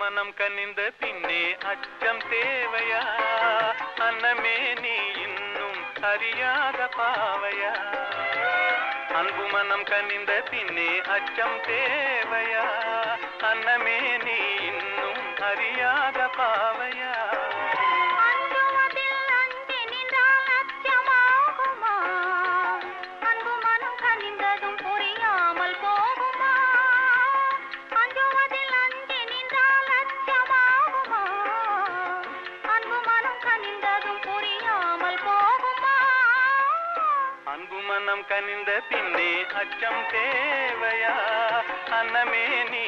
மனம் கனிந்த பின்னே அச்சம் தேவையா? அன்னமே நீ இன்னும் அறியாத பாவையா? அன்பு மனம் கனிந்த பின்னே அச்சம் தேவையா? அன்னமே நீ இன்னும் மனம் கனிந்த பின்னே அச்சம் தேவையா? அன்னமே நீ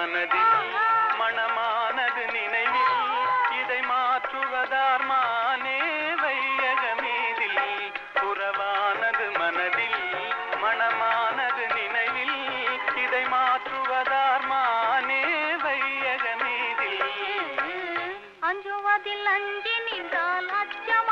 மனதில் மனமானது நினைவில் இதை மாற்றுவதார் மானே வையகமீதில் உறவானது மனதில் மனமானது நினைவில் இதை மாற்றுவதார் மானே வையகமீதில் அஞ்சுவதில் அஞ்சி நின்றால் அச்சமாகுமா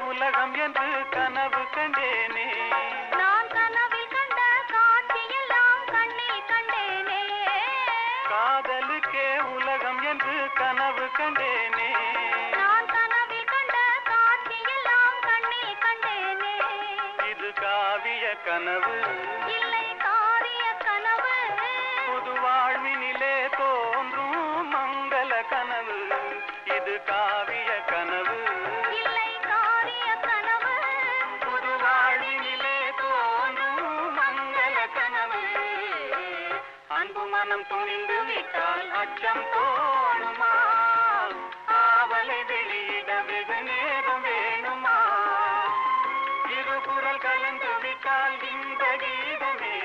உலகம் என்று கனவு கண்டேனே. நான் கனவில் கண்ட காட்சியெல்லாம் கண்ணில் கண்டேனே. காதலுக்கே உலகம் என்று கனவு கண்டேனே. நான் கனவில் கண்ட காட்சியெல்லாம் கண்ணில் கண்டேனே. இது காவிய கனவு. இல்லை மனம் துணிந்து விட்டால் அச்சம் தோணுமா? ஆவலை வெளியிட வெகு நேரம் வேணுமா? இருபுறல் கலந்து விட்டால் இந்த கீதமே.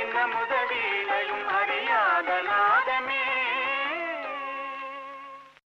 இன்ன முதவி